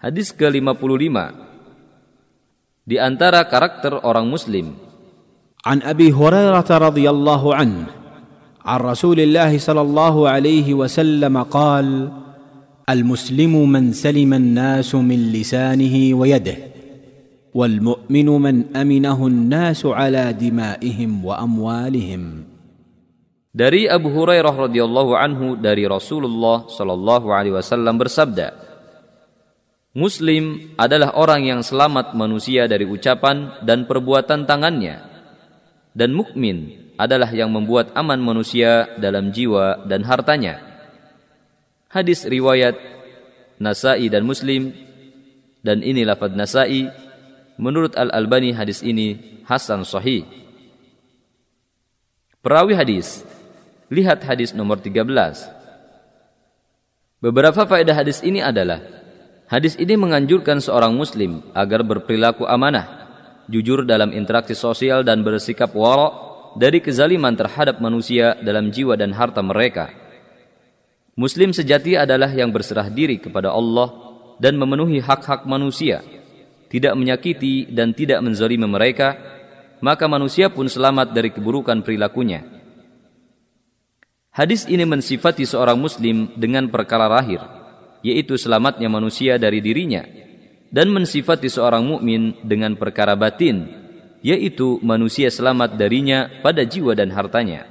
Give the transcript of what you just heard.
Hadis ke-55 Di antara karakter orang muslim عن ابي هريره رضي الله عنه عن رسول الله صلى الله عليه وسلم قال المسلم من سلم الناس من لسانه ويده والمؤمن من امنه الناس على دمائهم واموالهم Dari Abu Hurairah radhiyallahu anhu dari Rasulullah shallallahu alaihi wasallam bersabda Muslim adalah orang yang selamat manusia dari ucapan dan perbuatan tangannya dan mukmin adalah yang membuat aman manusia dalam jiwa dan hartanya. Hadis riwayat Nasai dan Muslim dan ini lafaz Nasai menurut Al-Albani hadis ini hasan sahih. Perawi hadis Lihat hadis nomor 13. Beberapa faedah hadis ini adalah Hadis ini menganjurkan seorang muslim agar berperilaku amanah jujur dalam interaksi sosial dan bersikap wara dari kezaliman terhadap manusia dalam jiwa dan harta mereka. Muslim sejati adalah yang berserah diri kepada Allah dan memenuhi hak-hak manusia, tidak menyakiti dan tidak menzalimi mereka, maka manusia pun selamat dari keburukan perilakunya. Hadis ini mensifati seorang muslim dengan perkara lahir, yaitu selamatnya manusia dari dirinya dan mensifati seorang mukmin dengan perkara batin, yaitu manusia selamat darinya pada jiwa dan hartanya.